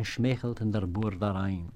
und schmächelt in der Bur da rein.